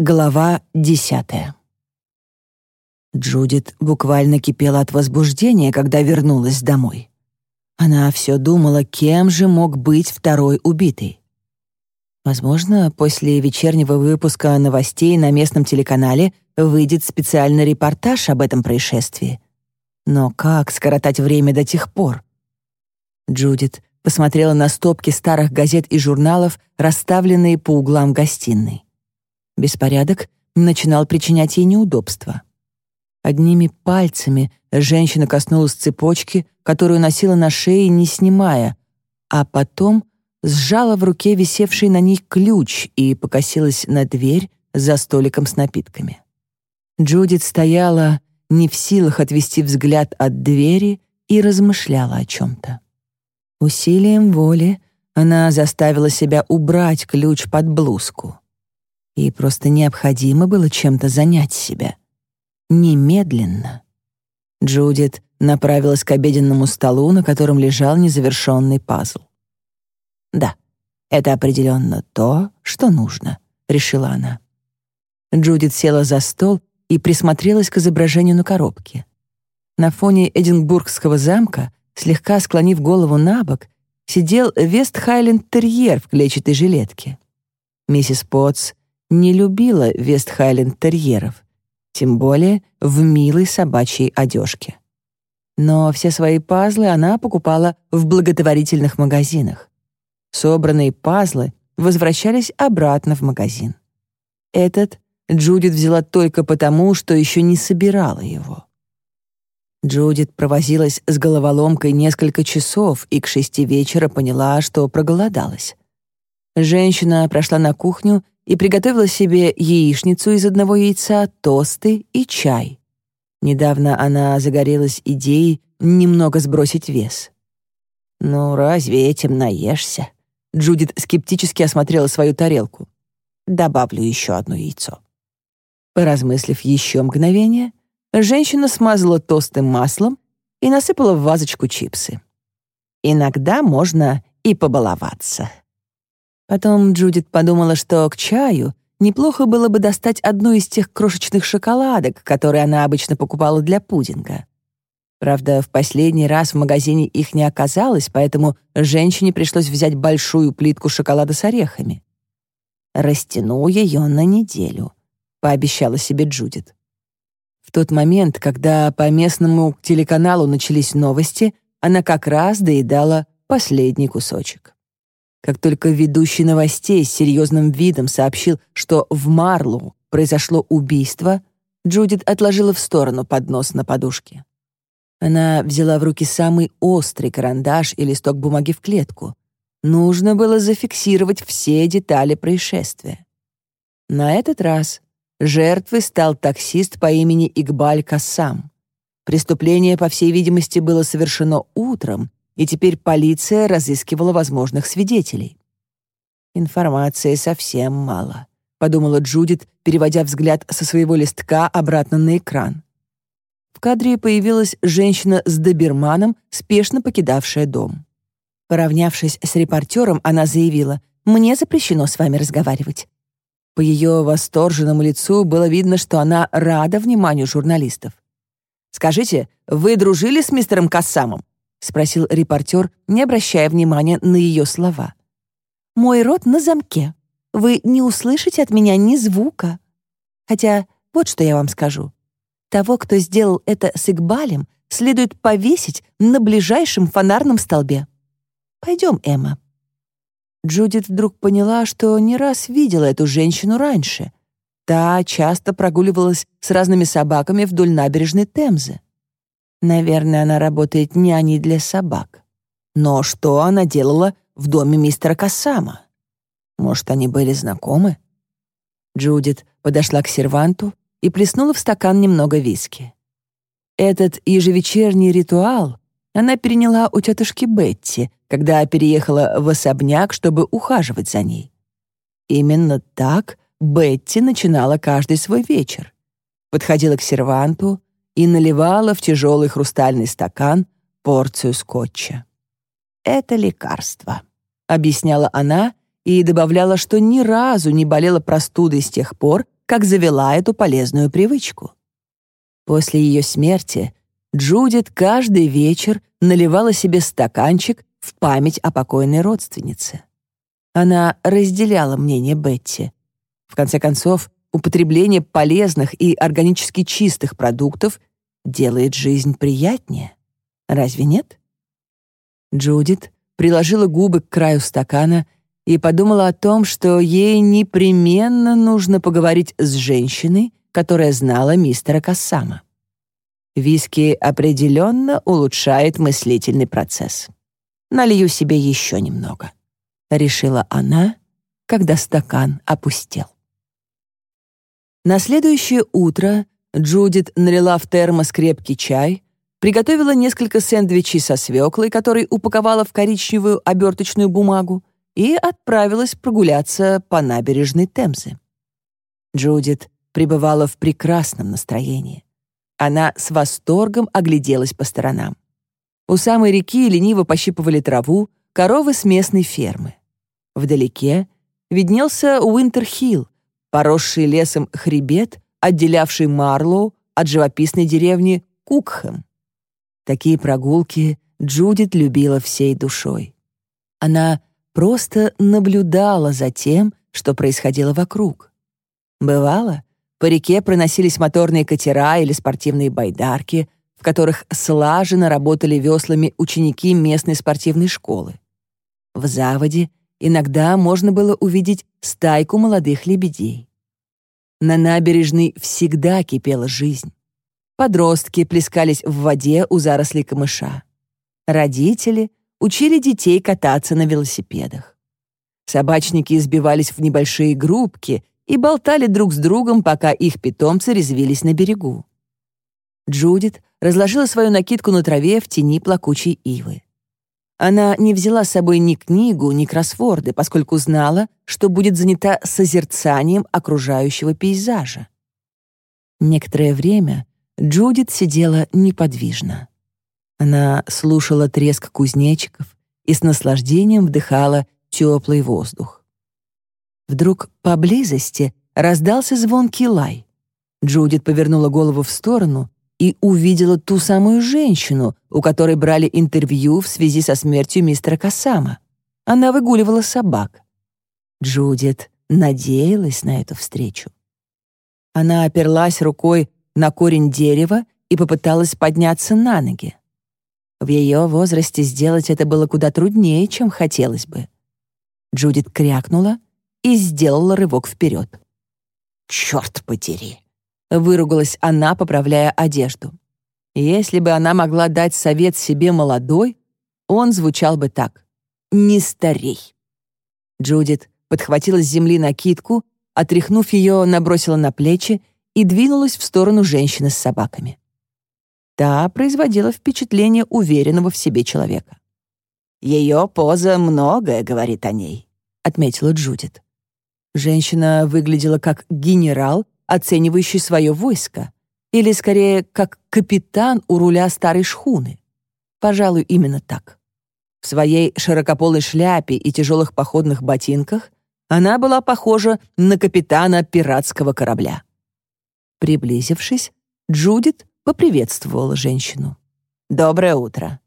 Глава десятая. Джудит буквально кипела от возбуждения, когда вернулась домой. Она все думала, кем же мог быть второй убитый. Возможно, после вечернего выпуска новостей на местном телеканале выйдет специальный репортаж об этом происшествии. Но как скоротать время до тех пор? Джудит посмотрела на стопки старых газет и журналов, расставленные по углам гостиной. Беспорядок начинал причинять ей неудобства. Одними пальцами женщина коснулась цепочки, которую носила на шее, не снимая, а потом сжала в руке висевший на ней ключ и покосилась на дверь за столиком с напитками. Джудит стояла не в силах отвести взгляд от двери и размышляла о чем-то. Усилием воли она заставила себя убрать ключ под блузку. Ей просто необходимо было чем-то занять себя. Немедленно. Джудит направилась к обеденному столу, на котором лежал незавершенный пазл. «Да, это определенно то, что нужно», — решила она. Джудит села за стол и присмотрелась к изображению на коробке. На фоне Эдинбургского замка, слегка склонив голову на бок, сидел Вест-Хайленд-терьер в клетчатой жилетке. Миссис Потс не любила Вест-Хайленд-терьеров, тем более в милой собачьей одежке. Но все свои пазлы она покупала в благотворительных магазинах. Собранные пазлы возвращались обратно в магазин. Этот Джудит взяла только потому, что еще не собирала его. Джудит провозилась с головоломкой несколько часов и к шести вечера поняла, что проголодалась. Женщина прошла на кухню и приготовила себе яичницу из одного яйца, тосты и чай. Недавно она загорелась идеей немного сбросить вес. «Ну, разве этим наешься?» Джудит скептически осмотрела свою тарелку. «Добавлю еще одно яйцо». Поразмыслив еще мгновение, женщина смазала тосты маслом и насыпала в вазочку чипсы. «Иногда можно и побаловаться». Потом Джудит подумала, что к чаю неплохо было бы достать одну из тех крошечных шоколадок, которые она обычно покупала для пудинга. Правда, в последний раз в магазине их не оказалось, поэтому женщине пришлось взять большую плитку шоколада с орехами. «Растяну ее на неделю», — пообещала себе Джудит. В тот момент, когда по местному телеканалу начались новости, она как раз доедала последний кусочек. Как только ведущий новостей с серьезным видом сообщил, что в Марлоу произошло убийство, Джудит отложила в сторону поднос на подушке. Она взяла в руки самый острый карандаш и листок бумаги в клетку. Нужно было зафиксировать все детали происшествия. На этот раз жертвой стал таксист по имени Игбаль Кассам. Преступление, по всей видимости, было совершено утром, и теперь полиция разыскивала возможных свидетелей. «Информации совсем мало», — подумала Джудит, переводя взгляд со своего листка обратно на экран. В кадре появилась женщина с доберманом, спешно покидавшая дом. Поравнявшись с репортером, она заявила, «Мне запрещено с вами разговаривать». По ее восторженному лицу было видно, что она рада вниманию журналистов. «Скажите, вы дружили с мистером Кассамом?» — спросил репортер, не обращая внимания на ее слова. «Мой рот на замке. Вы не услышите от меня ни звука. Хотя вот что я вам скажу. Того, кто сделал это с Игбалем, следует повесить на ближайшем фонарном столбе. Пойдем, Эмма». Джудит вдруг поняла, что не раз видела эту женщину раньше. Та часто прогуливалась с разными собаками вдоль набережной Темзы. Наверное, она работает няней для собак. Но что она делала в доме мистера Кассама? Может, они были знакомы? Джудит подошла к серванту и плеснула в стакан немного виски. Этот ежевечерний ритуал она переняла у тетушки Бетти, когда переехала в особняк, чтобы ухаживать за ней. Именно так Бетти начинала каждый свой вечер. Подходила к серванту, и наливала в тяжелый хрустальный стакан порцию скотча. «Это лекарство», — объясняла она и добавляла, что ни разу не болела простудой с тех пор, как завела эту полезную привычку. После ее смерти Джудит каждый вечер наливала себе стаканчик в память о покойной родственнице. Она разделяла мнение Бетти. В конце концов, употребление полезных и органически чистых продуктов делает жизнь приятнее. Разве нет? Джудит приложила губы к краю стакана и подумала о том, что ей непременно нужно поговорить с женщиной, которая знала мистера Кассама. Виски определенно улучшает мыслительный процесс. Налью себе еще немного, решила она, когда стакан опустел. На следующее утро Джудит налила в термос крепкий чай, приготовила несколько сэндвичей со свеклой, который упаковала в коричневую оберточную бумагу, и отправилась прогуляться по набережной Темзы. Джудит пребывала в прекрасном настроении. Она с восторгом огляделась по сторонам. У самой реки лениво пощипывали траву коровы с местной фермы. Вдалеке виднелся Уинтерхилл, поросший лесом хребет, отделявший Марлоу от живописной деревни Кукхэм. Такие прогулки Джудит любила всей душой. Она просто наблюдала за тем, что происходило вокруг. Бывало, по реке проносились моторные катера или спортивные байдарки, в которых слаженно работали веслами ученики местной спортивной школы. В заводе иногда можно было увидеть стайку молодых лебедей. На набережной всегда кипела жизнь. Подростки плескались в воде у зарослей камыша. Родители учили детей кататься на велосипедах. Собачники избивались в небольшие группки и болтали друг с другом, пока их питомцы резвились на берегу. Джудит разложила свою накидку на траве в тени плакучей ивы. Она не взяла с собой ни книгу, ни кроссворды, поскольку знала, что будет занята созерцанием окружающего пейзажа. Некоторое время Джудит сидела неподвижно. Она слушала треск кузнечиков и с наслаждением вдыхала теплый воздух. Вдруг поблизости раздался звонкий лай. Джудит повернула голову в сторону и увидела ту самую женщину, у которой брали интервью в связи со смертью мистера Касама. Она выгуливала собак. Джудит надеялась на эту встречу. Она оперлась рукой на корень дерева и попыталась подняться на ноги. В ее возрасте сделать это было куда труднее, чем хотелось бы. Джудит крякнула и сделала рывок вперед. «Черт подери!» — выругалась она, поправляя одежду. Если бы она могла дать совет себе молодой, он звучал бы так. «Не старей». Джудит подхватила с земли накидку, отряхнув ее, набросила на плечи и двинулась в сторону женщины с собаками. Та производила впечатление уверенного в себе человека. «Ее поза многое говорит о ней», — отметила Джудит. Женщина выглядела как генерал, оценивающий свое войско, или, скорее, как капитан у руля старой шхуны. Пожалуй, именно так. В своей широкополой шляпе и тяжелых походных ботинках она была похожа на капитана пиратского корабля. Приблизившись, Джудит поприветствовала женщину. «Доброе утро».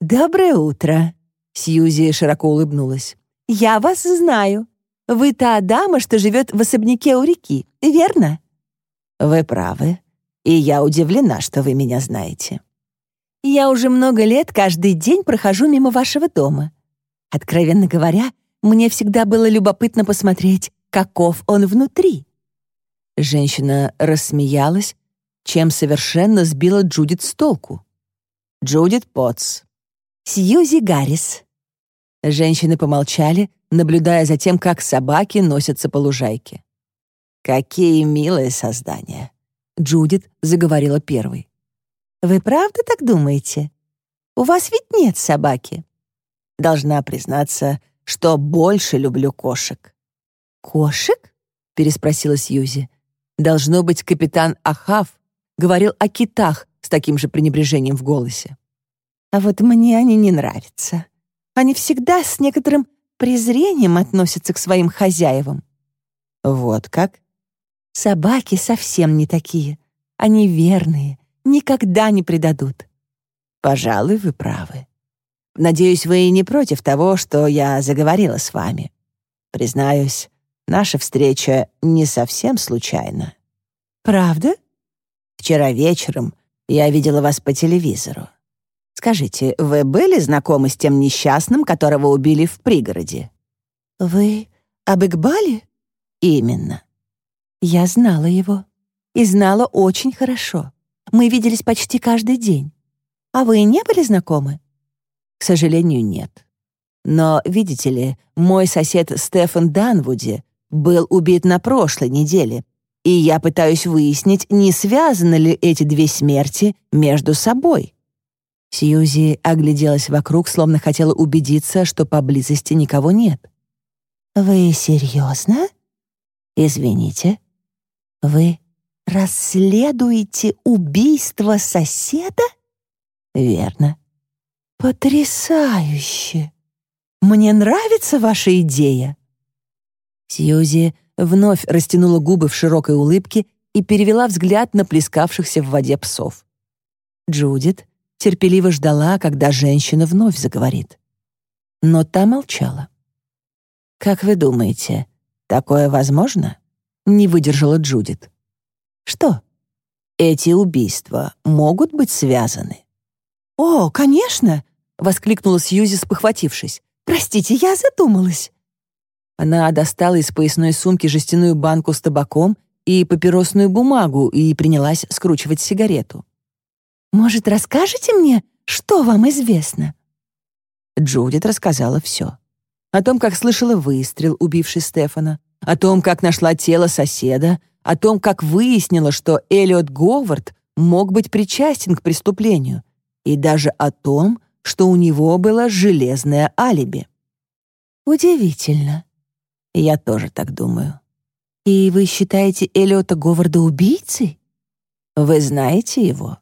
«Доброе утро», — Сьюзи широко улыбнулась. «Я вас знаю. Вы та дама, что живет в особняке у реки, верно?» «Вы правы, и я удивлена, что вы меня знаете». «Я уже много лет каждый день прохожу мимо вашего дома. Откровенно говоря, мне всегда было любопытно посмотреть, каков он внутри». Женщина рассмеялась, чем совершенно сбила Джудит с толку. Джудит Потс. Сьюзи Гаррис. Женщины помолчали, наблюдая за тем, как собаки носятся по лужайке. «Какие милые создания!» Джудит заговорила первой. «Вы правда так думаете? У вас ведь нет собаки?» Должна признаться, что больше люблю кошек. «Кошек?» — переспросила Сьюзи. «Должно быть, капитан Ахав говорил о китах с таким же пренебрежением в голосе. «А вот мне они не нравятся. Они всегда с некоторым презрением относятся к своим хозяевам». «Вот как?» Собаки совсем не такие. Они верные, никогда не предадут. Пожалуй, вы правы. Надеюсь, вы не против того, что я заговорила с вами. Признаюсь, наша встреча не совсем случайна. Правда? Вчера вечером я видела вас по телевизору. Скажите, вы были знакомы с тем несчастным, которого убили в пригороде? Вы об Игбале? Именно. Я знала его. И знала очень хорошо. Мы виделись почти каждый день. А вы не были знакомы? К сожалению, нет. Но, видите ли, мой сосед Стефан Данвуди был убит на прошлой неделе, и я пытаюсь выяснить, не связаны ли эти две смерти между собой. Сьюзи огляделась вокруг, словно хотела убедиться, что поблизости никого нет. «Вы серьезно? Извините. Вы расследуете убийство соседа?» «Верно». «Потрясающе! Мне нравится ваша идея!» Сьюзи вновь растянула губы в широкой улыбке и перевела взгляд на плескавшихся в воде псов. Джудит терпеливо ждала, когда женщина вновь заговорит. Но та молчала. «Как вы думаете, такое возможно?» — не выдержала Джудит. «Что?» «Эти убийства могут быть связаны?» «О, конечно!» — воскликнула Сьюзи, спохватившись. «Простите, я задумалась». Она достала из поясной сумки жестяную банку с табаком и папиросную бумагу и принялась скручивать сигарету. «Может, расскажете мне, что вам известно?» Джудит рассказала все о том, как слышала выстрел, убивший Стефана, о том, как нашла тело соседа, о том, как выяснила, что Эллиот Говард мог быть причастен к преступлению, и даже о том, что у него было железное алиби. Удивительно. Я тоже так думаю. И вы считаете Эллиота Говарда убийцей? Вы знаете его?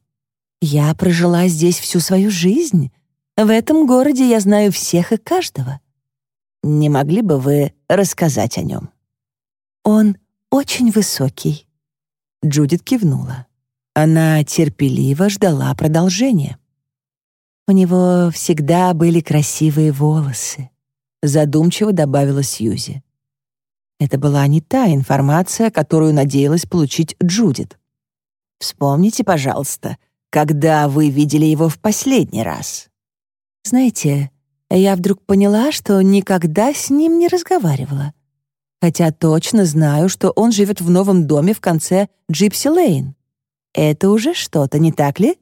Я прожила здесь всю свою жизнь. В этом городе я знаю всех и каждого. Не могли бы вы рассказать о нем?» «Он очень высокий». Джудит кивнула. Она терпеливо ждала продолжения. У него всегда были красивые волосы, задумчиво добавила Сьюзи. Это была не та информация, которую надеялась получить Джудит. Вспомните, пожалуйста, когда вы видели его в последний раз. Знаете, я вдруг поняла, что никогда с ним не разговаривала. Хотя точно знаю, что он живет в новом доме в конце Джипси Лейн. Это уже что-то, не так ли?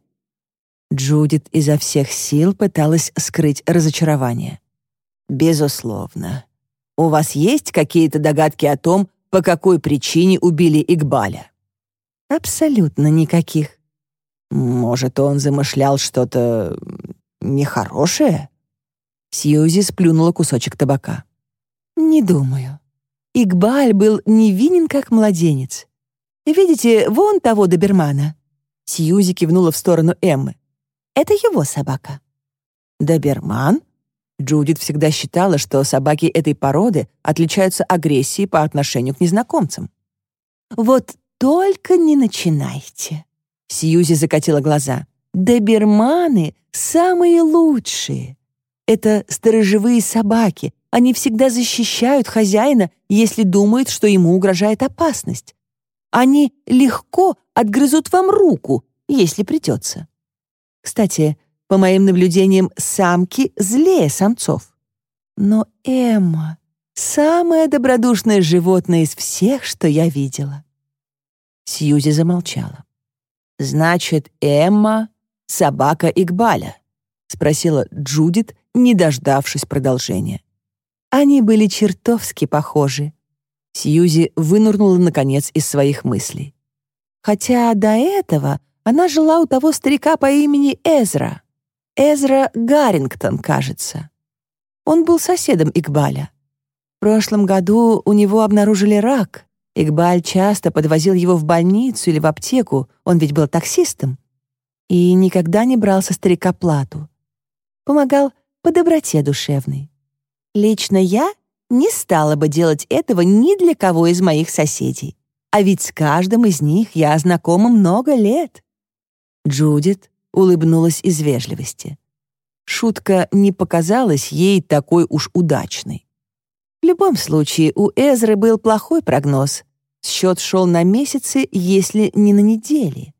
Джудит изо всех сил пыталась скрыть разочарование. «Безусловно. У вас есть какие-то догадки о том, по какой причине убили Игбаля?» «Абсолютно никаких». «Может, он замышлял что-то нехорошее?» Сьюзи сплюнула кусочек табака. «Не думаю. Игбаль был невинен, как младенец. Видите, вон того добермана?» Сьюзи кивнула в сторону Эммы. «Это его собака». «Доберман?» Джудит всегда считала, что собаки этой породы отличаются агрессией по отношению к незнакомцам. «Вот только не начинайте!» Сьюзи закатила глаза. «Доберманы самые лучшие. Это сторожевые собаки. Они всегда защищают хозяина, если думают, что ему угрожает опасность. Они легко отгрызут вам руку, если придется. Кстати, по моим наблюдениям, самки злее самцов. Но Эмма — самое добродушное животное из всех, что я видела. Сьюзи замолчала. «Значит, Эмма — собака Игбаля?» — спросила Джудит, не дождавшись продолжения. Они были чертовски похожи. Сьюзи вынырнула, наконец, из своих мыслей. Хотя до этого она жила у того старика по имени Эзра. Эзра Гаррингтон, кажется. Он был соседом Игбаля. В прошлом году у него обнаружили рак. Игбаль часто подвозил его в больницу или в аптеку, он ведь был таксистом. И никогда не брал со старика плату. Помогал по доброте душевной. Лично я не стала бы делать этого ни для кого из моих соседей. а ведь с каждым из них я знакома много лет». Джудит улыбнулась из вежливости. Шутка не показалась ей такой уж удачной. В любом случае, у Эзры был плохой прогноз. Счет шел на месяцы, если не на недели.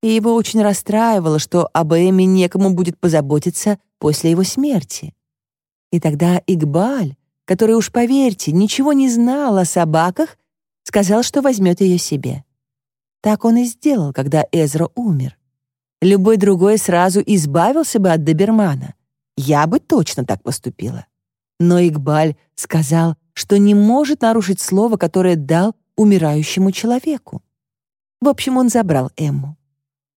И его очень расстраивало, что об Эми некому будет позаботиться после его смерти. И тогда Игбаль, который уж, поверьте, ничего не знал о собаках, сказал, что возьмет ее себе. Так он и сделал, когда Эзра умер. Любой другой сразу избавился бы от добермана. Я бы точно так поступила. Но Игбаль сказал, что не может нарушить слово, которое дал умирающему человеку. В общем, он забрал Эмму.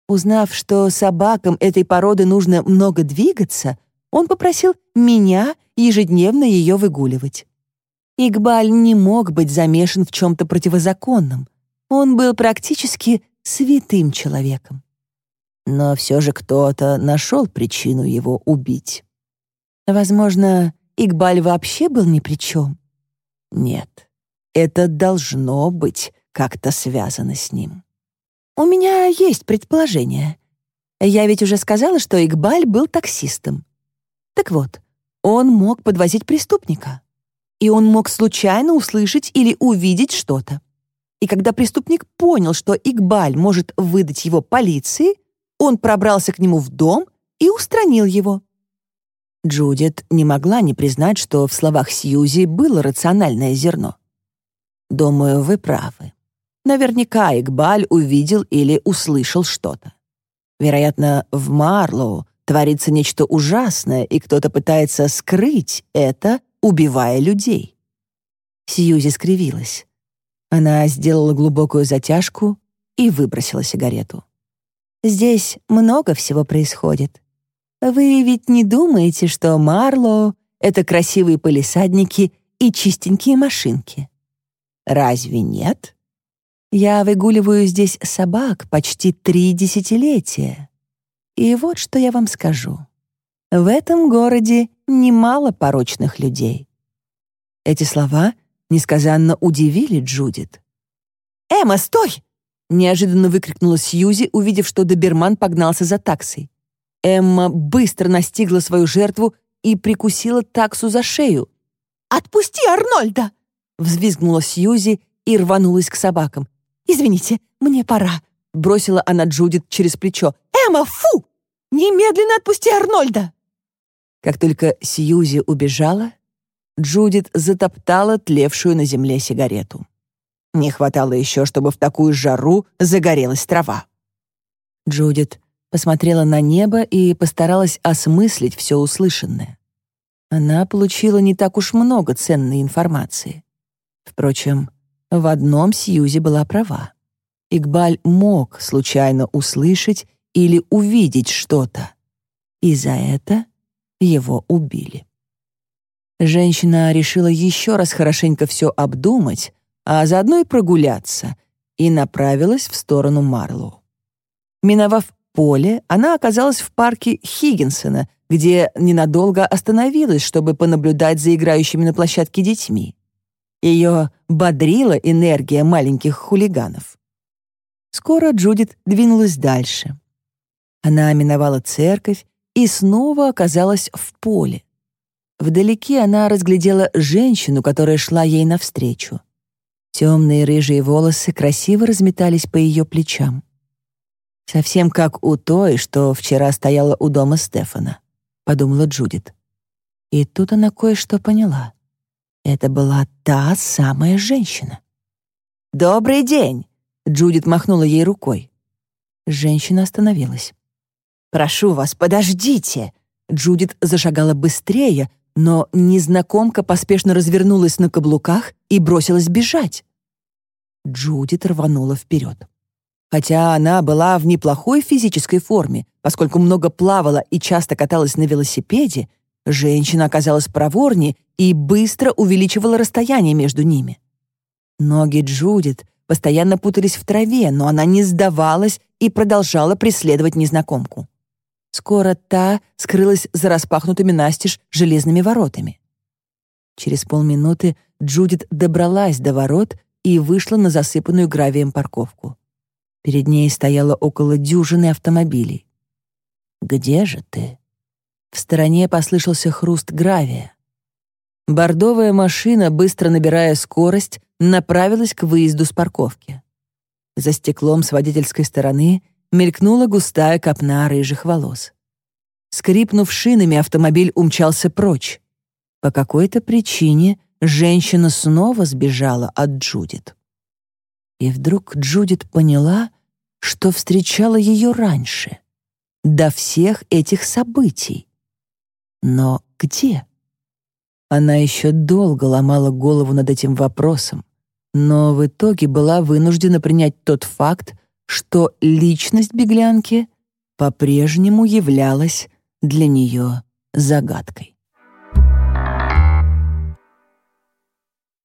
Узнав, что собакам этой породы нужно много двигаться, он попросил меня ежедневно ее выгуливать. Игбаль не мог быть замешан в чем-то противозаконном. Он был практически святым человеком. Но все же кто-то нашел причину его убить. Возможно, Игбаль вообще был ни при чем. Нет, это должно быть как-то связано с ним. У меня есть предположение. Я ведь уже сказала, что Игбаль был таксистом. Так вот, он мог подвозить преступника. И он мог случайно услышать или увидеть что-то. И когда преступник понял, что Игбаль может выдать его полиции, он пробрался к нему в дом и устранил его. Джудит не могла не признать, что в словах Сьюзи было рациональное зерно. «Думаю, вы правы. Наверняка Игбаль увидел или услышал что-то. Вероятно, в Марлоу творится нечто ужасное, и кто-то пытается скрыть это, убивая людей». Сьюзи скривилась. Она сделала глубокую затяжку и выбросила сигарету. Здесь много всего происходит. Вы ведь не думаете, что Марло — это красивые полисадники и чистенькие машинки? Разве нет? Я выгуливаю здесь собак почти три десятилетия. И вот что я вам скажу. В этом городе немало порочных людей. Эти слова несказанно удивили Джудит. «Эмма, стой!» Неожиданно выкрикнула Сьюзи, увидев, что доберман погнался за таксой. Эмма быстро настигла свою жертву и прикусила таксу за шею. «Отпусти Арнольда!» Взвизгнула Сьюзи и рванулась к собакам. «Извините, мне пора», — бросила она Джудит через плечо. «Эмма, фу! Немедленно отпусти Арнольда!» Как только Сьюзи убежала, Джудит затоптала тлевшую на земле сигарету. Не хватало еще, чтобы в такую жару загорелась трава. Джудит посмотрела на небо и постаралась осмыслить все услышанное. Она получила не так уж много ценной информации. Впрочем, в одном Сьюзи была права. Игбаль мог случайно услышать или увидеть что-то, и за это его убили. Женщина решила еще раз хорошенько все обдумать, а заодно и прогуляться, и направилась в сторону Марлоу. Миновав поле, она оказалась в парке Хиггинсона, где ненадолго остановилась, чтобы понаблюдать за играющими на площадке детьми. Ее бодрила энергия маленьких хулиганов. Скоро Джудит двинулась дальше. Она миновала церковь и снова оказалась в поле. Вдалеке она разглядела женщину, которая шла ей навстречу. Темные рыжие волосы красиво разметались по ее плечам. «Совсем как у той, что вчера стояла у дома Стефана», — подумала Джудит. И тут она кое-что поняла. Это была та самая женщина. «Добрый день!» — Джудит махнула ей рукой. Женщина остановилась. «Прошу вас, подождите!» Джудит зашагала быстрее, но незнакомка поспешно развернулась на каблуках и бросилась бежать. Джудит рванула вперед. Хотя она была в неплохой физической форме, поскольку много плавала и часто каталась на велосипеде, женщина оказалась проворнее и быстро увеличивала расстояние между ними. Ноги Джудит постоянно путались в траве, но она не сдавалась и продолжала преследовать незнакомку. Скоро та скрылась за распахнутыми настежь железными воротами. Через полминуты Джудит добралась до ворот и вышла на засыпанную гравием парковку. Перед ней стояло около дюжины автомобилей. «Где же ты?» В стороне послышался хруст гравия. Бордовая машина, быстро набирая скорость, направилась к выезду с парковки. За стеклом с водительской стороны мелькнула густая копна рыжих волос. Скрипнув шинами, автомобиль умчался прочь. По какой-то причине женщина снова сбежала от Джудит. И вдруг Джудит поняла, что встречала ее раньше, до всех этих событий. Но где? Она еще долго ломала голову над этим вопросом, но в итоге была вынуждена принять тот факт, что личность беглянки по-прежнему являлась для нее загадкой.